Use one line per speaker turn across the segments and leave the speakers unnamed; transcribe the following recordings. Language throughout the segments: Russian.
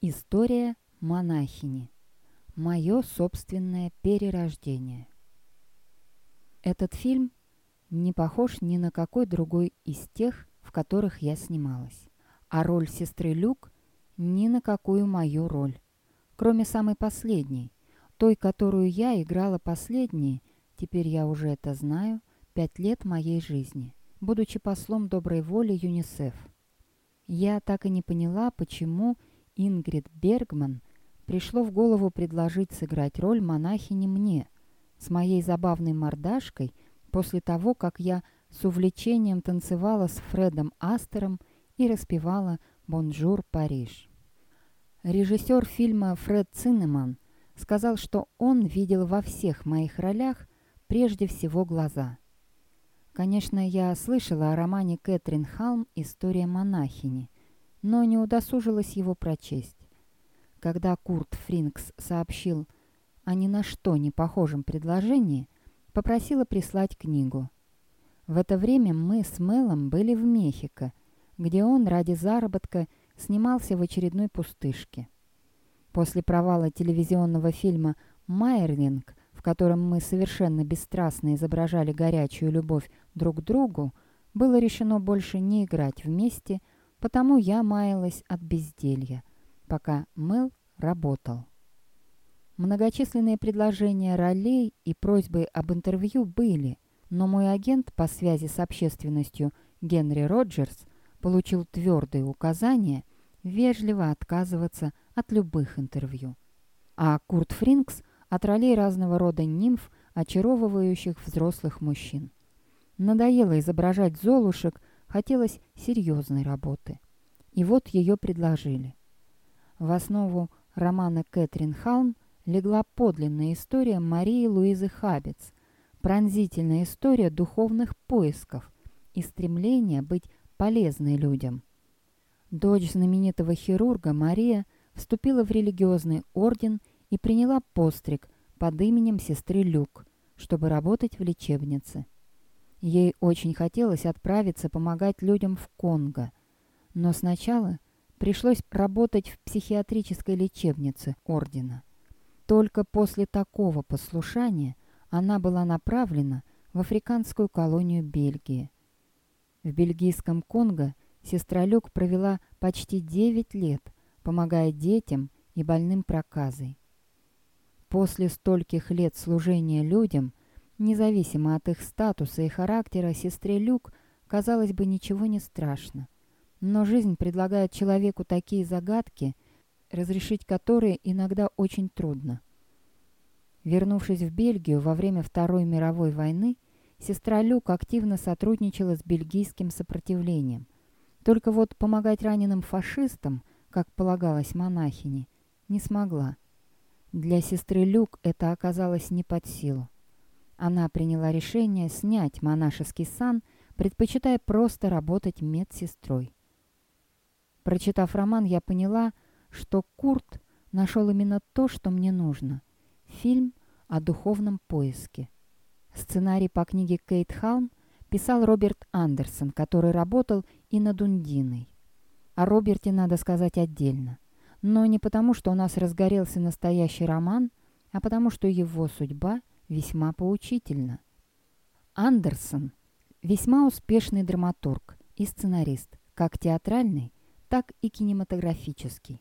История монахини. Мое собственное перерождение. Этот фильм не похож ни на какой другой из тех, в которых я снималась. А роль сестры Люк ни на какую мою роль. Кроме самой последней, той, которую я играла последние, теперь я уже это знаю, пять лет моей жизни, будучи послом доброй воли ЮНИСЕФ. Я так и не поняла, почему Ингрид Бергман пришло в голову предложить сыграть роль монахини мне, с моей забавной мордашкой, после того, как я с увлечением танцевала с Фредом Астером и распевала «Бонжур, Париж». Режиссер фильма Фред Циннеман сказал, что он видел во всех моих ролях прежде всего глаза. Конечно, я слышала о романе Кэтрин Халм «История монахини», но не удосужилась его прочесть. Когда Курт Фринкс сообщил о ни на что не похожем предложении, попросила прислать книгу. В это время мы с Мелом были в Мехико, где он ради заработка снимался в очередной пустышке. После провала телевизионного фильма «Майерлинг», в котором мы совершенно бесстрастно изображали горячую любовь друг к другу, было решено больше не играть вместе, потому я маялась от безделья пока Мэл работал. Многочисленные предложения ролей и просьбы об интервью были, но мой агент по связи с общественностью Генри Роджерс получил твердые указания вежливо отказываться от любых интервью. А Курт Фринкс от ролей разного рода нимф, очаровывающих взрослых мужчин. Надоело изображать золушек, хотелось серьезной работы. И вот ее предложили. В основу романа Кэтрин Халм легла подлинная история Марии Луизы Хабец, пронзительная история духовных поисков и стремления быть полезной людям. Дочь знаменитого хирурга Мария вступила в религиозный орден и приняла постриг под именем сестры Люк, чтобы работать в лечебнице. Ей очень хотелось отправиться помогать людям в Конго, но сначала – пришлось работать в психиатрической лечебнице ордена. Только после такого послушания она была направлена в африканскую колонию Бельгии. В бельгийском Конго сестра Люк провела почти 9 лет, помогая детям и больным проказой. После стольких лет служения людям, независимо от их статуса и характера, сестре Люк, казалось бы, ничего не страшно – но жизнь предлагает человеку такие загадки, разрешить которые иногда очень трудно. Вернувшись в Бельгию во время Второй мировой войны, сестра Люк активно сотрудничала с бельгийским сопротивлением. Только вот помогать раненым фашистам, как полагалось монахине, не смогла. Для сестры Люк это оказалось не под силу. Она приняла решение снять монашеский сан, предпочитая просто работать медсестрой. Прочитав роман, я поняла, что Курт нашел именно то, что мне нужно. Фильм о духовном поиске. Сценарий по книге Кейт Халм писал Роберт Андерсон, который работал и над Ундиной. О Роберте надо сказать отдельно. Но не потому, что у нас разгорелся настоящий роман, а потому, что его судьба весьма поучительна. Андерсон – весьма успешный драматург и сценарист, как театральный, так и кинематографический.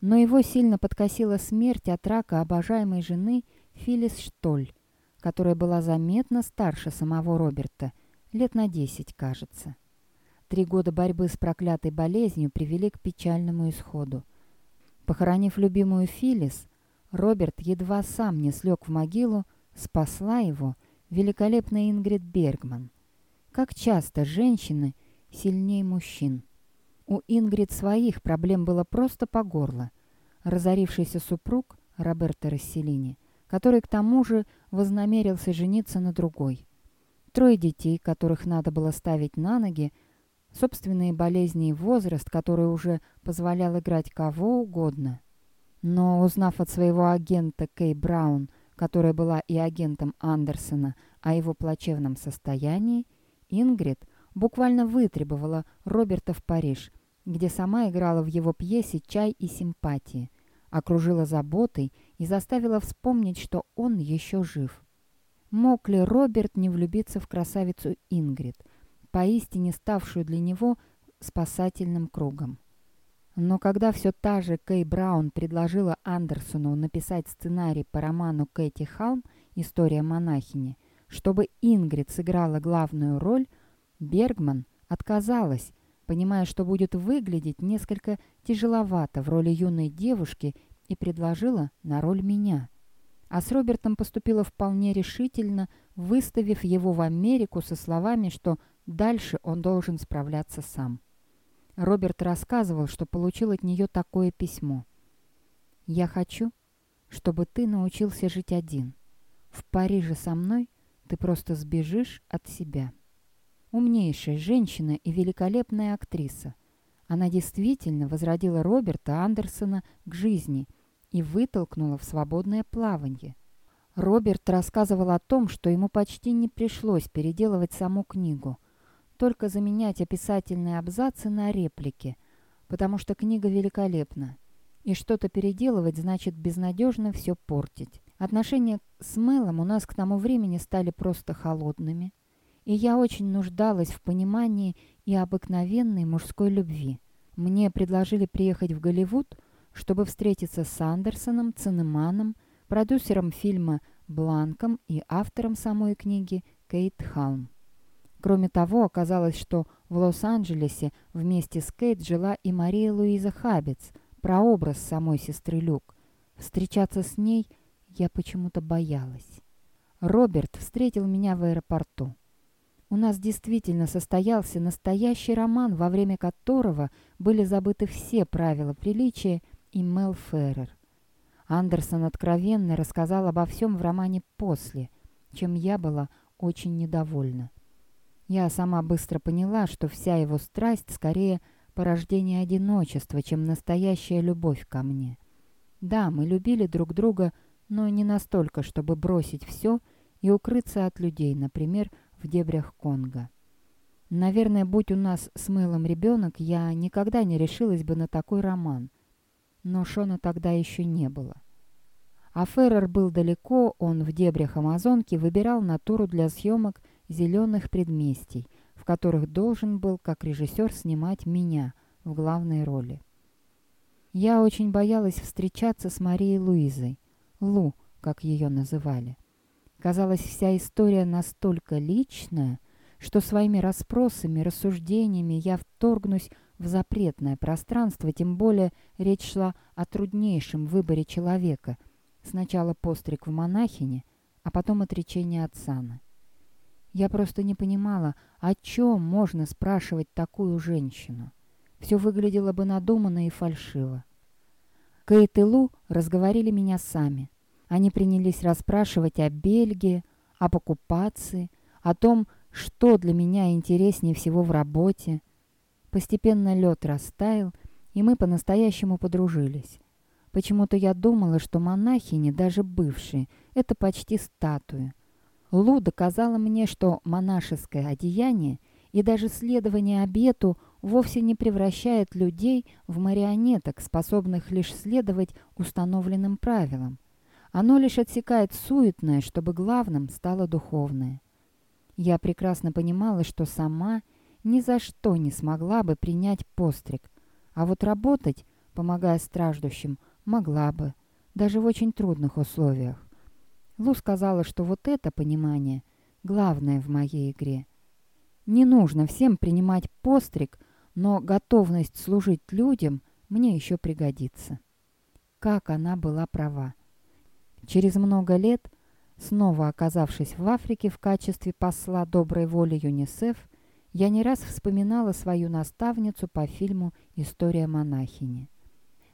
Но его сильно подкосила смерть от рака обожаемой жены Филлис Штоль, которая была заметно старше самого Роберта, лет на 10, кажется. Три года борьбы с проклятой болезнью привели к печальному исходу. Похоронив любимую Филлис, Роберт едва сам не слег в могилу, спасла его великолепная Ингрид Бергман. Как часто женщины сильнее мужчин. У Ингрид своих проблем было просто по горло. Разорившийся супруг Роберто Расселини, который к тому же вознамерился жениться на другой. Трое детей, которых надо было ставить на ноги, собственные болезни и возраст, который уже позволял играть кого угодно. Но узнав от своего агента Кей Браун, которая была и агентом Андерсона, о его плачевном состоянии, Ингрид буквально вытребовала Роберта в Париж где сама играла в его пьесе «Чай и симпатии», окружила заботой и заставила вспомнить, что он еще жив. Мог ли Роберт не влюбиться в красавицу Ингрид, поистине ставшую для него спасательным кругом? Но когда все та же Кэй Браун предложила Андерсону написать сценарий по роману Кэти Халм «История монахини», чтобы Ингрид сыграла главную роль, Бергман отказалась, понимая, что будет выглядеть несколько тяжеловато в роли юной девушки и предложила на роль меня. А с Робертом поступила вполне решительно, выставив его в Америку со словами, что дальше он должен справляться сам. Роберт рассказывал, что получил от нее такое письмо. «Я хочу, чтобы ты научился жить один. В Париже со мной ты просто сбежишь от себя». Умнейшая женщина и великолепная актриса. Она действительно возродила Роберта Андерсона к жизни и вытолкнула в свободное плавание. Роберт рассказывал о том, что ему почти не пришлось переделывать саму книгу, только заменять описательные абзацы на реплики, потому что книга великолепна. И что-то переделывать значит безнадежно все портить. Отношения с Мэлом у нас к тому времени стали просто холодными – и я очень нуждалась в понимании и обыкновенной мужской любви. Мне предложили приехать в Голливуд, чтобы встретиться с Андерсоном, Цинеманом, продюсером фильма Бланком и автором самой книги Кейт Халм. Кроме того, оказалось, что в Лос-Анджелесе вместе с Кейт жила и Мария Луиза Хабец, прообраз самой сестры Люк. Встречаться с ней я почему-то боялась. Роберт встретил меня в аэропорту. У нас действительно состоялся настоящий роман, во время которого были забыты все правила приличия и Мел Феррер. Андерсон откровенно рассказал обо всем в романе «После», чем я была очень недовольна. Я сама быстро поняла, что вся его страсть скорее порождение одиночества, чем настоящая любовь ко мне. Да, мы любили друг друга, но не настолько, чтобы бросить все и укрыться от людей, например, в дебрях Конго. Наверное, будь у нас с Мэлом ребенок, я никогда не решилась бы на такой роман. Но Шона тогда еще не было. А Феррер был далеко, он в дебрях Амазонки выбирал натуру для съемок «Зеленых предместий», в которых должен был, как режиссер, снимать меня в главной роли. Я очень боялась встречаться с Марией Луизой, Лу, как ее называли. Казалось, вся история настолько личная, что своими расспросами, рассуждениями я вторгнусь в запретное пространство, тем более речь шла о труднейшем выборе человека. Сначала постриг в монахине, а потом отречение от сана. Я просто не понимала, о чем можно спрашивать такую женщину. Все выглядело бы надуманно и фальшиво. Кейт и Лу разговорили меня сами – они принялись расспрашивать о Бельгии, об оккупации, о том, что для меня интереснее всего в работе. Постепенно лед растаял, и мы по-настоящему подружились. Почему-то я думала, что монахини, даже бывшие, это почти статуи. Лу доказала мне, что монашеское одеяние и даже следование обету вовсе не превращает людей в марионеток, способных лишь следовать установленным правилам. Оно лишь отсекает суетное, чтобы главным стало духовное. Я прекрасно понимала, что сама ни за что не смогла бы принять постриг, а вот работать, помогая страждущим, могла бы, даже в очень трудных условиях. Лу сказала, что вот это понимание главное в моей игре. Не нужно всем принимать постриг, но готовность служить людям мне еще пригодится. Как она была права. Через много лет, снова оказавшись в Африке в качестве посла доброй воли ЮНИСЕФ, я не раз вспоминала свою наставницу по фильму «История монахини».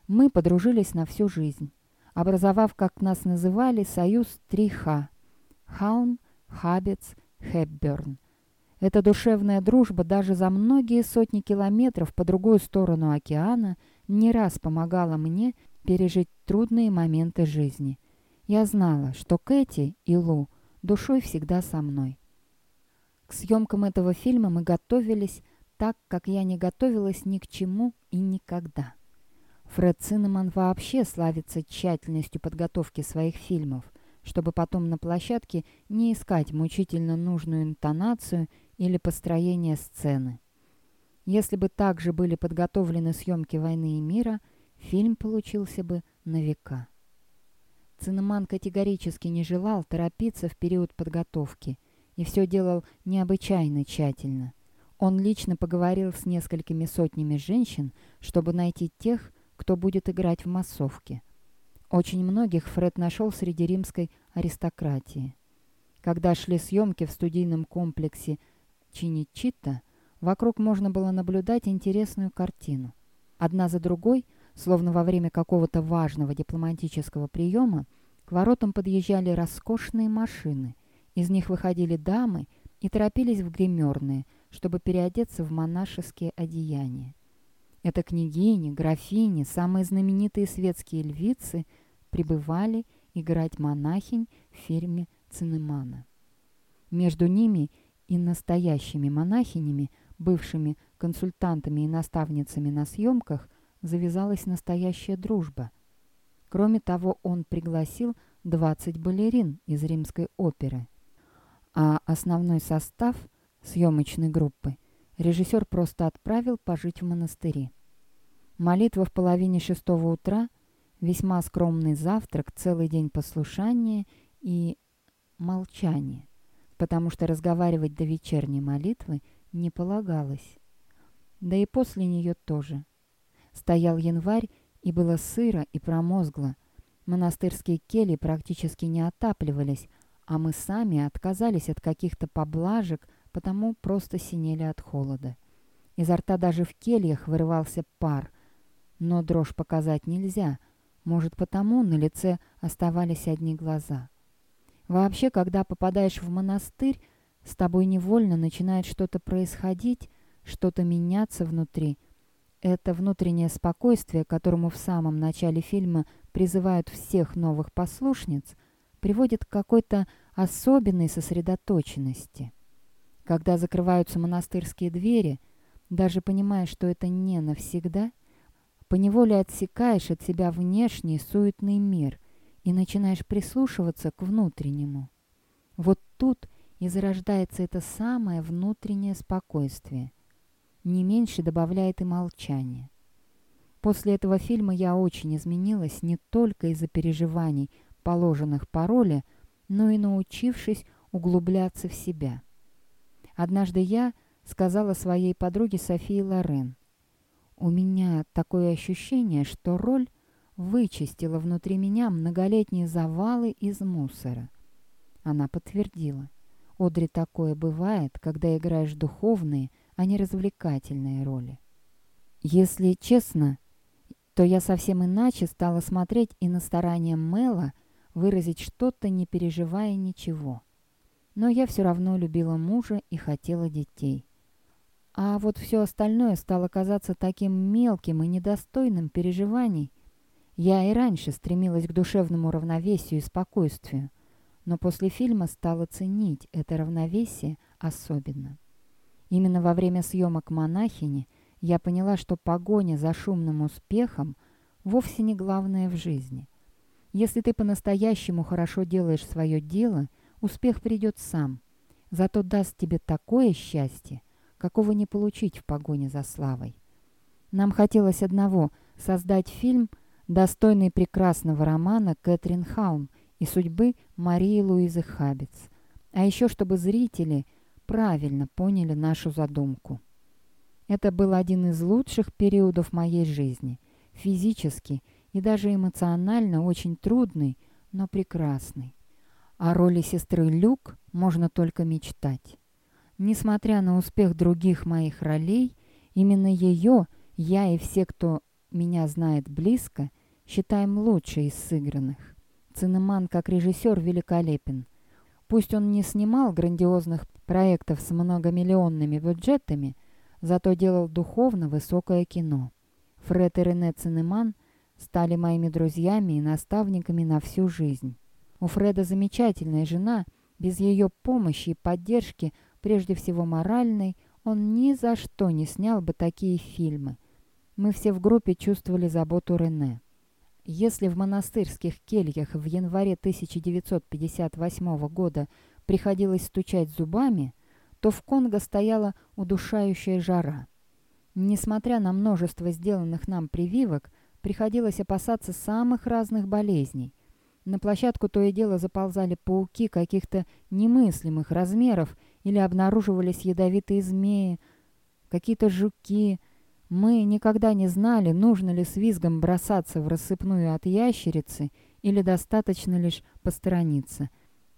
Мы подружились на всю жизнь, образовав, как нас называли, союз 3Х – Хаун, Хабец, Хепберн. Эта душевная дружба даже за многие сотни километров по другую сторону океана не раз помогала мне пережить трудные моменты жизни – я знала, что Кэти и Лу душой всегда со мной. К съемкам этого фильма мы готовились так, как я не готовилась ни к чему и никогда. Фред Циннаман вообще славится тщательностью подготовки своих фильмов, чтобы потом на площадке не искать мучительно нужную интонацию или построение сцены. Если бы также были подготовлены съемки «Войны и мира», фильм получился бы на века. Циннаман категорически не желал торопиться в период подготовки и все делал необычайно тщательно. Он лично поговорил с несколькими сотнями женщин, чтобы найти тех, кто будет играть в массовке. Очень многих Фред нашел среди римской аристократии. Когда шли съемки в студийном комплексе Чиничита, вокруг можно было наблюдать интересную картину. Одна за другой, словно во время какого-то важного дипломатического приема, к воротам подъезжали роскошные машины. Из них выходили дамы и торопились в гримерные, чтобы переодеться в монашеские одеяния. Это княгини, графини, самые знаменитые светские львицы прибывали играть монахинь в фильме Цинемана. Между ними и настоящими монахинями, бывшими консультантами и наставницами на съемках, завязалась настоящая дружба. Кроме того, он пригласил 20 балерин из римской оперы. А основной состав съемочной группы режиссер просто отправил пожить в монастыре. Молитва в половине шестого утра, весьма скромный завтрак, целый день послушания и молчание, потому что разговаривать до вечерней молитвы не полагалось. Да и после нее тоже. Стоял январь, и было сыро и промозгло. Монастырские кельи практически не отапливались, а мы сами отказались от каких-то поблажек, потому просто синели от холода. Изо рта даже в кельях вырывался пар, но дрожь показать нельзя, может, потому на лице оставались одни глаза. Вообще, когда попадаешь в монастырь, с тобой невольно начинает что-то происходить, что-то меняться внутри. Это внутреннее спокойствие, которому в самом начале фильма призывают всех новых послушниц, приводит к какой-то особенной сосредоточенности. Когда закрываются монастырские двери, даже понимая, что это не навсегда, поневоле отсекаешь от себя внешний суетный мир и начинаешь прислушиваться к внутреннему. Вот тут и зарождается это самое внутреннее спокойствие. Не меньше добавляет и молчание. После этого фильма я очень изменилась не только из-за переживаний, положенных по роли, но и научившись углубляться в себя. Однажды я сказала своей подруге Софии Лорен, «У меня такое ощущение, что роль вычистила внутри меня многолетние завалы из мусора». Она подтвердила, «Одри, такое бывает, когда играешь духовные, а не развлекательные роли». Если честно, то я совсем иначе стала смотреть и на старания Мэла выразить что-то, не переживая ничего. Но я все равно любила мужа и хотела детей. А вот все остальное стало казаться таким мелким и недостойным переживаний. Я и раньше стремилась к душевному равновесию и спокойствию, но после фильма стала ценить это равновесие особенно. Именно во время съемок «Монахини» я поняла, что погоня за шумным успехом вовсе не главное в жизни. Если ты по-настоящему хорошо делаешь свое дело, успех придет сам. Зато даст тебе такое счастье, какого не получить в погоне за славой. Нам хотелось одного — создать фильм, достойный прекрасного романа Кэтрин Хаум и судьбы Марии Луизы Хабец. А еще чтобы зрители правильно поняли нашу задумку. Это был один из лучших периодов моей жизни. Физически и даже эмоционально очень трудный, но прекрасный. О роли сестры Люк можно только мечтать. Несмотря на успех других моих ролей, именно ее я и все, кто меня знает близко, считаем лучшей из сыгранных. Цинеман как режиссер великолепен. Пусть он не снимал грандиозных проектов с многомиллионными бюджетами, зато делал духовно высокое кино. Фред и Рене Цинеман стали моими друзьями и наставниками на всю жизнь. У Фреда замечательная жена, без ее помощи и поддержки – прежде всего моральной, он ни за что не снял бы такие фильмы. Мы все в группе чувствовали заботу Рене. Если в монастырских кельях в январе 1958 года приходилось стучать зубами, то в Конго стояла удушающая жара. Несмотря на множество сделанных нам прививок, приходилось опасаться самых разных болезней. На площадку то и дело заползали пауки каких-то немыслимых размеров или обнаруживались ядовитые змеи, какие-то жуки – мы никогда не знали, нужно ли с визгом бросаться в рассыпную от ящерицы или достаточно лишь посторониться.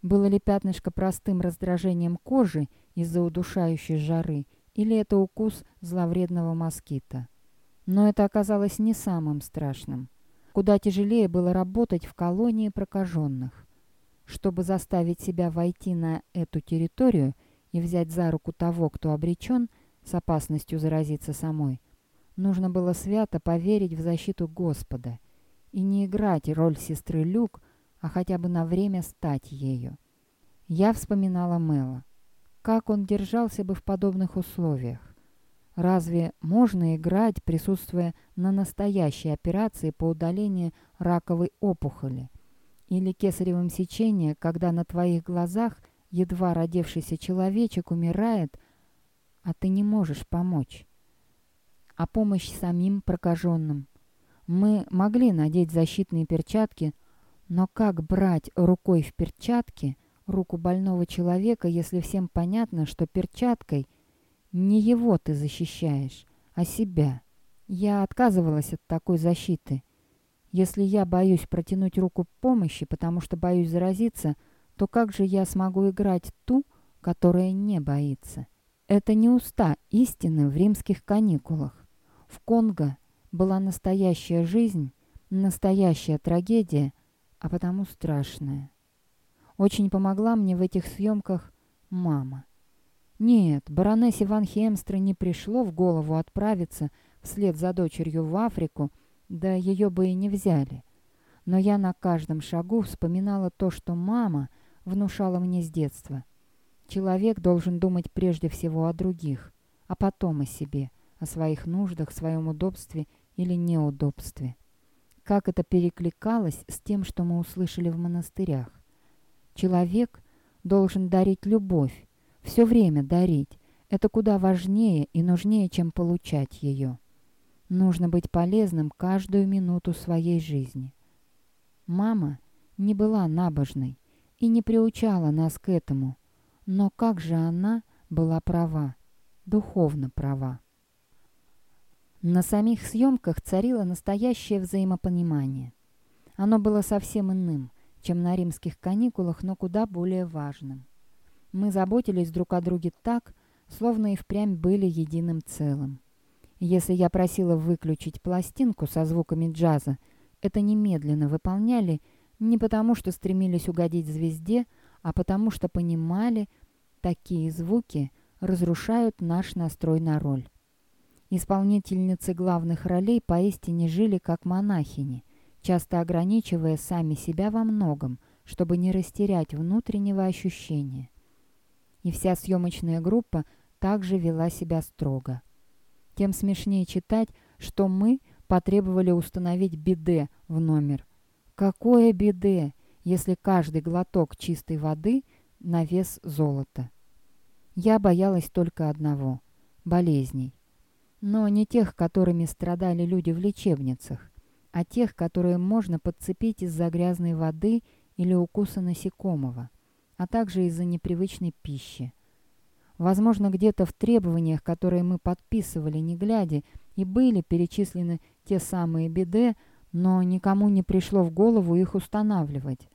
Было ли пятнышко простым раздражением кожи из-за удушающей жары, или это укус зловредного москита. Но это оказалось не самым страшным. Куда тяжелее было работать в колонии прокаженных. Чтобы заставить себя войти на эту территорию и взять за руку того, кто обречен, с опасностью заразиться самой, Нужно было свято поверить в защиту Господа и не играть роль сестры Люк, а хотя бы на время стать ею. Я вспоминала Мэла. Как он держался бы в подобных условиях? Разве можно играть, присутствуя на настоящей операции по удалению раковой опухоли? Или кесаревом сечении, когда на твоих глазах едва родившийся человечек умирает, а ты не можешь помочь? а помощь самим прокаженным. Мы могли надеть защитные перчатки, но как брать рукой в перчатке руку больного человека, если всем понятно, что перчаткой не его ты защищаешь, а себя? Я отказывалась от такой защиты. Если я боюсь протянуть руку помощи, потому что боюсь заразиться, то как же я смогу играть ту, которая не боится? Это не уста истины в римских каникулах. В Конго была настоящая жизнь, настоящая трагедия, а потому страшная. Очень помогла мне в этих съемках мама. Нет, баронессе Ван Хемстре не пришло в голову отправиться вслед за дочерью в Африку, да ее бы и не взяли. Но я на каждом шагу вспоминала то, что мама внушала мне с детства. Человек должен думать прежде всего о других, а потом о себе – о своих нуждах, своем удобстве или неудобстве. Как это перекликалось с тем, что мы услышали в монастырях. Человек должен дарить любовь, все время дарить. Это куда важнее и нужнее, чем получать ее. Нужно быть полезным каждую минуту своей жизни. Мама не была набожной и не приучала нас к этому, но как же она была права, духовно права. На самих съемках царило настоящее взаимопонимание. Оно было совсем иным, чем на римских каникулах, но куда более важным. Мы заботились друг о друге так, словно и впрямь были единым целым. Если я просила выключить пластинку со звуками джаза, это немедленно выполняли не потому, что стремились угодить звезде, а потому что понимали, такие звуки разрушают наш настрой на роль. Исполнительницы главных ролей поистине жили как монахини, часто ограничивая сами себя во многом, чтобы не растерять внутреннего ощущения. И вся съемочная группа также вела себя строго. Тем смешнее читать, что мы потребовали установить биде в номер. Какое биде, если каждый глоток чистой воды на вес золота? Я боялась только одного – болезней но не тех, которыми страдали люди в лечебницах, а тех, которые можно подцепить из-за грязной воды или укуса насекомого, а также из-за непривычной пищи. Возможно, где-то в требованиях, которые мы подписывали, не глядя, и были перечислены те самые беды, но никому не пришло в голову их устанавливать.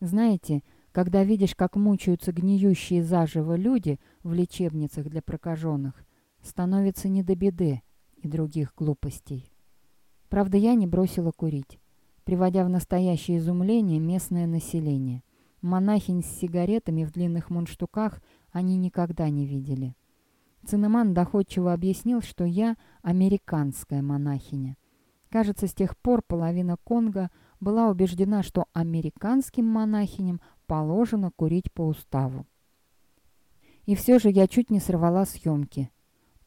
Знаете, когда видишь, как мучаются гниющие заживо люди в лечебницах для прокаженных, становится не до беды и других глупостей. Правда, я не бросила курить, приводя в настоящее изумление местное население. Монахинь с сигаретами в длинных мундштуках они никогда не видели. Цинеман доходчиво объяснил, что я американская монахиня. Кажется, с тех пор половина Конго была убеждена, что американским монахиням положено курить по уставу. И все же я чуть не сорвала съемки –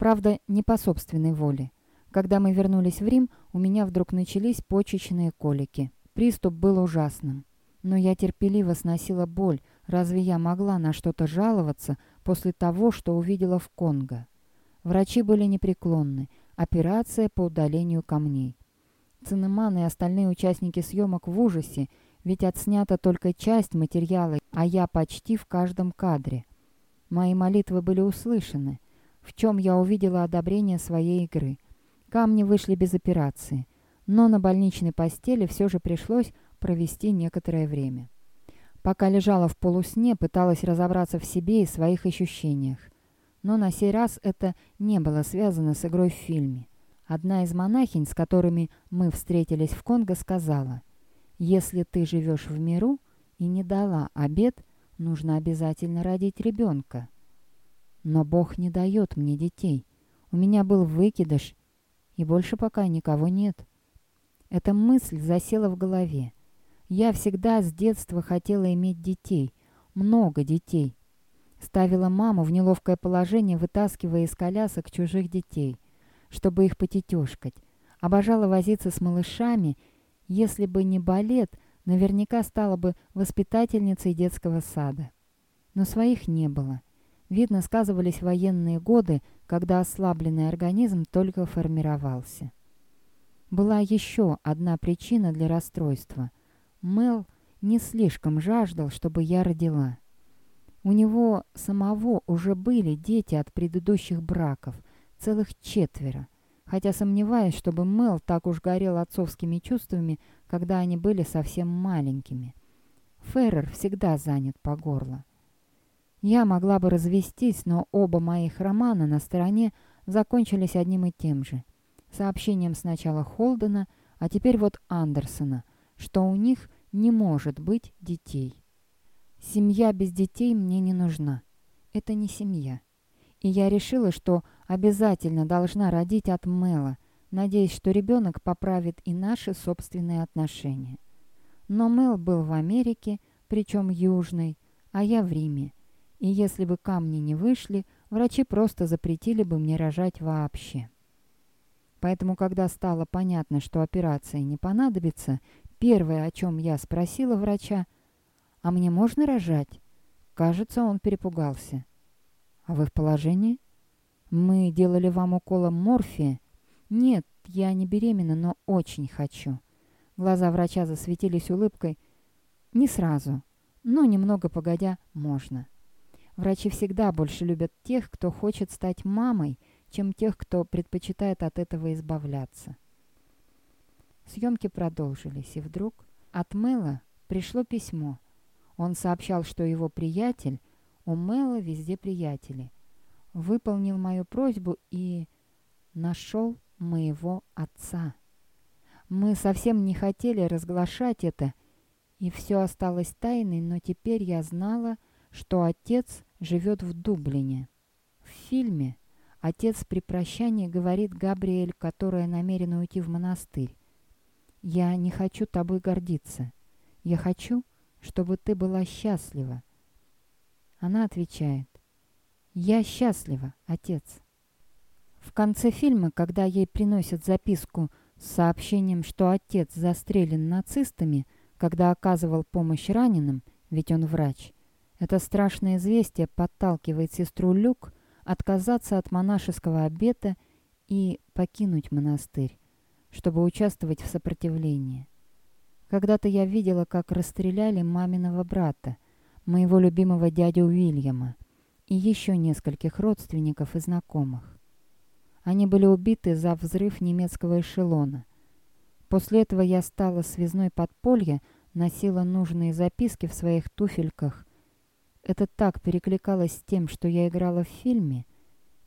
Правда, не по собственной воле. Когда мы вернулись в Рим, у меня вдруг начались почечные колики. Приступ был ужасным. Но я терпеливо сносила боль. Разве я могла на что-то жаловаться после того, что увидела в Конго? Врачи были непреклонны. Операция по удалению камней. Цинеман и остальные участники съемок в ужасе, ведь отснята только часть материала, а я почти в каждом кадре. Мои молитвы были услышаны, в чем я увидела одобрение своей игры. Камни вышли без операции, но на больничной постели все же пришлось провести некоторое время. Пока лежала в полусне, пыталась разобраться в себе и своих ощущениях. Но на сей раз это не было связано с игрой в фильме. Одна из монахинь, с которыми мы встретились в Конго, сказала, «Если ты живешь в миру и не дала обед, нужно обязательно родить ребенка. Но Бог не дает мне детей. У меня был выкидыш, и больше пока никого нет». Эта мысль засела в голове. Я всегда с детства хотела иметь детей, много детей. Ставила маму в неловкое положение, вытаскивая из колясок чужих детей – чтобы их потетешкать. Обожала возиться с малышами. Если бы не балет, наверняка стала бы воспитательницей детского сада. Но своих не было. Видно, сказывались военные годы, когда ослабленный организм только формировался. Была еще одна причина для расстройства. Мел не слишком жаждал, чтобы я родила. У него самого уже были дети от предыдущих браков – Целых четверо. Хотя сомневаюсь, чтобы Мел так уж горел отцовскими чувствами, когда они были совсем маленькими. Феррер всегда занят по горло. Я могла бы развестись, но оба моих романа на стороне закончились одним и тем же. Сообщением сначала Холдена, а теперь вот Андерсона, что у них не может быть детей. Семья без детей мне не нужна. Это не семья. И я решила, что обязательно должна родить от Мэла, надеясь, что ребенок поправит и наши собственные отношения. Но Мэл был в Америке, причем южной, а я в Риме. И если бы камни не вышли, врачи просто запретили бы мне рожать вообще. Поэтому, когда стало понятно, что операция не понадобится, первое, о чем я спросила врача, «А мне можно рожать?» Кажется, он перепугался. «А вы в положении?» «Мы делали вам уколы морфия?» «Нет, я не беременна, но очень хочу». Глаза врача засветились улыбкой. «Не сразу, но немного погодя можно». Врачи всегда больше любят тех, кто хочет стать мамой, чем тех, кто предпочитает от этого избавляться. Съемки продолжились, и вдруг от Мэла пришло письмо. Он сообщал, что его приятель у Мэла везде приятели. Выполнил мою просьбу и нашел моего отца. Мы совсем не хотели разглашать это, и все осталось тайной, но теперь я знала, что отец живет в Дублине. В фильме отец при прощании говорит Габриэль, которая намерена уйти в монастырь. «Я не хочу тобой гордиться. Я хочу, чтобы ты была счастлива. Она отвечает, «Я счастлива, отец». В конце фильма, когда ей приносят записку с сообщением, что отец застрелен нацистами, когда оказывал помощь раненым, ведь он врач, это страшное известие подталкивает сестру Люк отказаться от монашеского обета и покинуть монастырь, чтобы участвовать в сопротивлении. Когда-то я видела, как расстреляли маминого брата, моего любимого дядю Уильяма и еще нескольких родственников и знакомых. Они были убиты за взрыв немецкого эшелона. После этого я стала связной подполья, носила нужные записки в своих туфельках. Это так перекликалось с тем, что я играла в фильме.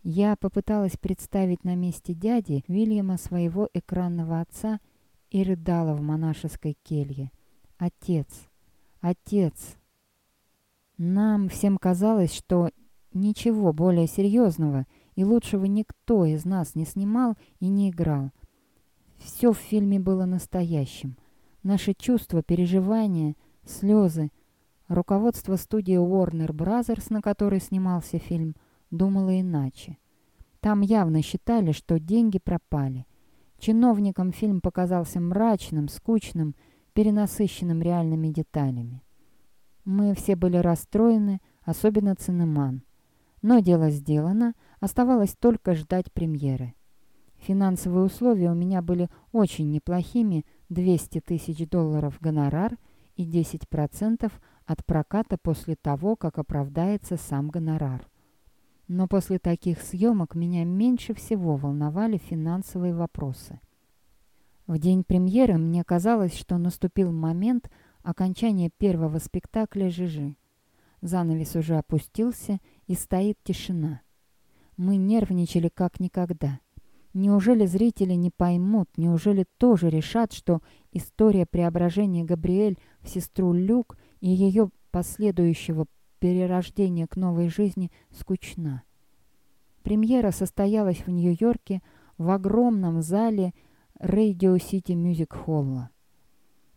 Я попыталась представить на месте дяди Вильяма своего экранного отца и рыдала в монашеской келье. «Отец! Отец!» Нам всем казалось, что ничего более серьезного и лучшего никто из нас не снимал и не играл. Все в фильме было настоящим. Наши чувства, переживания, слезы. Руководство студии Warner Brothers, на которой снимался фильм, думало иначе. Там явно считали, что деньги пропали. Чиновникам фильм показался мрачным, скучным, перенасыщенным реальными деталями. Мы все были расстроены, особенно Цинеман. Но дело сделано, оставалось только ждать премьеры. Финансовые условия у меня были очень неплохими, 200 тысяч долларов гонорар и 10% от проката после того, как оправдается сам гонорар. Но после таких съемок меня меньше всего волновали финансовые вопросы. В день премьеры мне казалось, что наступил момент окончания первого спектакля «Жижи». Занавес уже опустился, и стоит тишина. Мы нервничали как никогда. Неужели зрители не поймут, неужели тоже решат, что история преображения Габриэль в сестру Люк и ее последующего перерождения к новой жизни скучна? Премьера состоялась в Нью-Йорке в огромном зале Radio City Music Hall.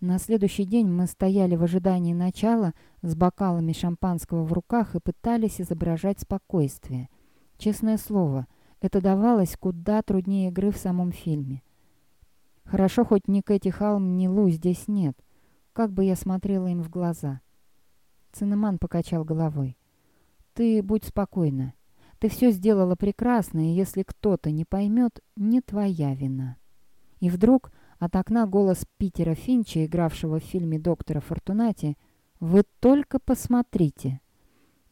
На следующий день мы стояли в ожидании начала с бокалами шампанского в руках и пытались изображать спокойствие. Честное слово – это давалось куда труднее игры в самом фильме. Хорошо, хоть ни Кэти Халм, ни Лу здесь нет. Как бы я смотрела им в глаза. Цинеман покачал головой. «Ты будь спокойна. Ты все сделала прекрасно, и если кто-то не поймет, не твоя вина». И вдруг от окна голос Питера Финча, игравшего в фильме «Доктора Фортунати», «Вы только посмотрите!»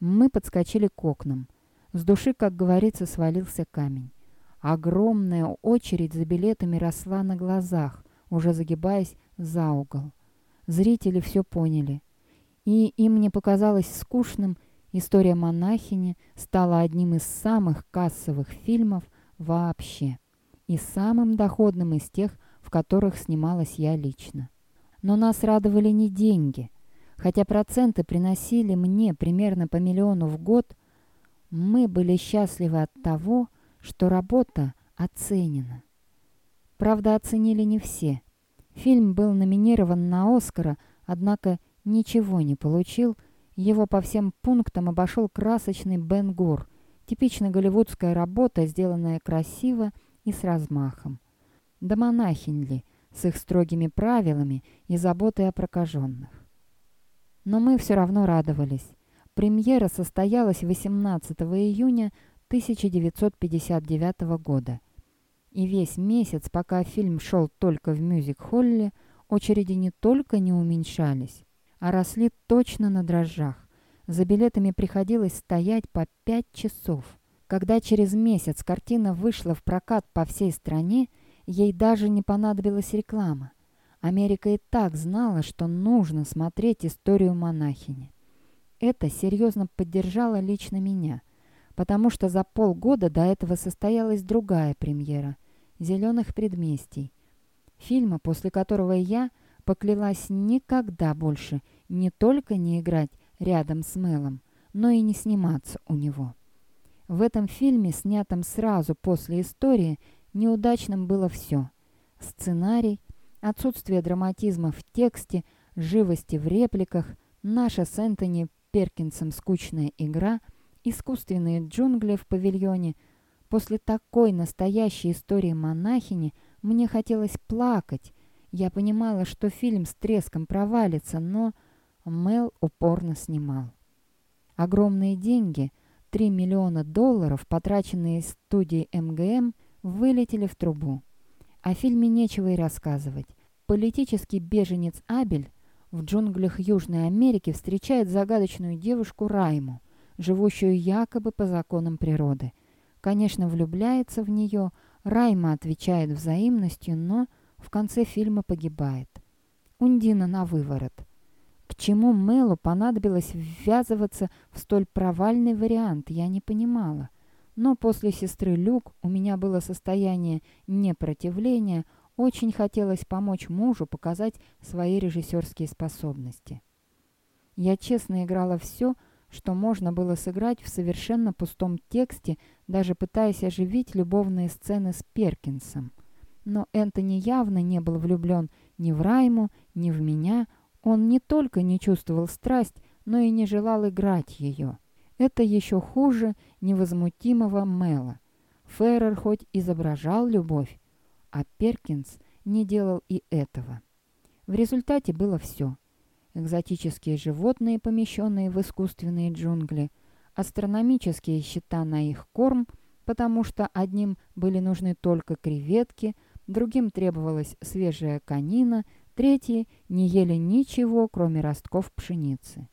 Мы подскочили к окнам. С души, как говорится, свалился камень. Огромная очередь за билетами росла на глазах, уже загибаясь за угол. Зрители все поняли. И им не показалось скучным, история монахини стала одним из самых кассовых фильмов вообще. И самым доходным из тех, в которых снималась я лично. Но нас радовали не деньги. Хотя проценты приносили мне примерно по миллиону в год – мы были счастливы от того, что работа оценена. Правда, оценили не все. Фильм был номинирован на «Оскара», однако ничего не получил. Его по всем пунктам обошел красочный Бен Гур, типично голливудская работа, сделанная красиво и с размахом. Да монахинь ли, с их строгими правилами и заботой о прокаженных. Но мы все равно радовались. Премьера состоялась 18 июня 1959 года. И весь месяц, пока фильм шел только в мюзик-холле, очереди не только не уменьшались, а росли точно на дрожжах. За билетами приходилось стоять по пять часов. Когда через месяц картина вышла в прокат по всей стране, ей даже не понадобилась реклама. Америка и так знала, что нужно смотреть историю монахини. Это серьезно поддержало лично меня, потому что за полгода до этого состоялась другая премьера «Зеленых предместий», фильма, после которого я поклялась никогда больше не только не играть рядом с Мелом, но и не сниматься у него. В этом фильме, снятом сразу после истории, неудачным было все. Сценарий, отсутствие драматизма в тексте, живости в репликах, наша с Энтони Перкинсом скучная игра, искусственные джунгли в павильоне. После такой настоящей истории монахини мне хотелось плакать. Я понимала, что фильм с треском провалится, но Мел упорно снимал. Огромные деньги, 3 миллиона долларов, потраченные студией МГМ, вылетели в трубу. О фильме нечего и рассказывать. Политический беженец Абель в джунглях Южной Америки встречает загадочную девушку Райму, живущую якобы по законам природы. Конечно, влюбляется в нее, Райма отвечает взаимностью, но в конце фильма погибает. Ундина на выворот. К чему Мэлу понадобилось ввязываться в столь провальный вариант, я не понимала. Но после сестры Люк у меня было состояние непротивления, очень хотелось помочь мужу показать свои режиссерские способности. Я честно играла все, что можно было сыграть в совершенно пустом тексте, даже пытаясь оживить любовные сцены с Перкинсом. Но Энтони явно не был влюблен ни в Райму, ни в меня. Он не только не чувствовал страсть, но и не желал играть ее. Это еще хуже невозмутимого Мэла. Феррер хоть изображал любовь, а Перкинс не делал и этого. В результате было все. Экзотические животные, помещенные в искусственные джунгли, астрономические счета на их корм, потому что одним были нужны только креветки, другим требовалась свежая конина, третьи не ели ничего, кроме ростков пшеницы.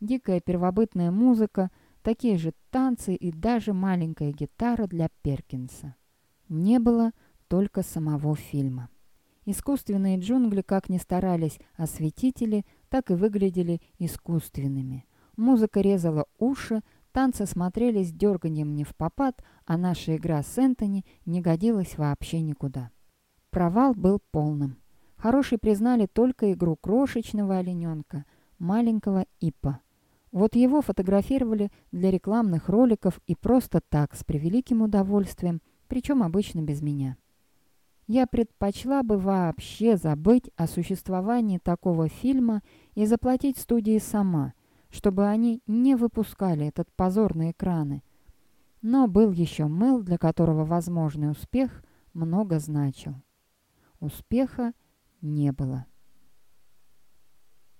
Дикая первобытная музыка, такие же танцы и даже маленькая гитара для Перкинса. Не было только самого фильма. Искусственные джунгли, как ни старались осветители, так и выглядели искусственными. Музыка резала уши, танцы смотрелись дерганием не в попад, а наша игра с Энтони не годилась вообще никуда. Провал был полным. Хороший признали только игру крошечного олененка, маленького Ипа. Вот его фотографировали для рекламных роликов и просто так, с превеликим удовольствием, причем обычно без меня. Я предпочла бы вообще забыть о существовании такого фильма и заплатить студии сама, чтобы они не выпускали этот позор на экраны. Но был еще Мэл, для которого возможный успех много значил. Успеха не было.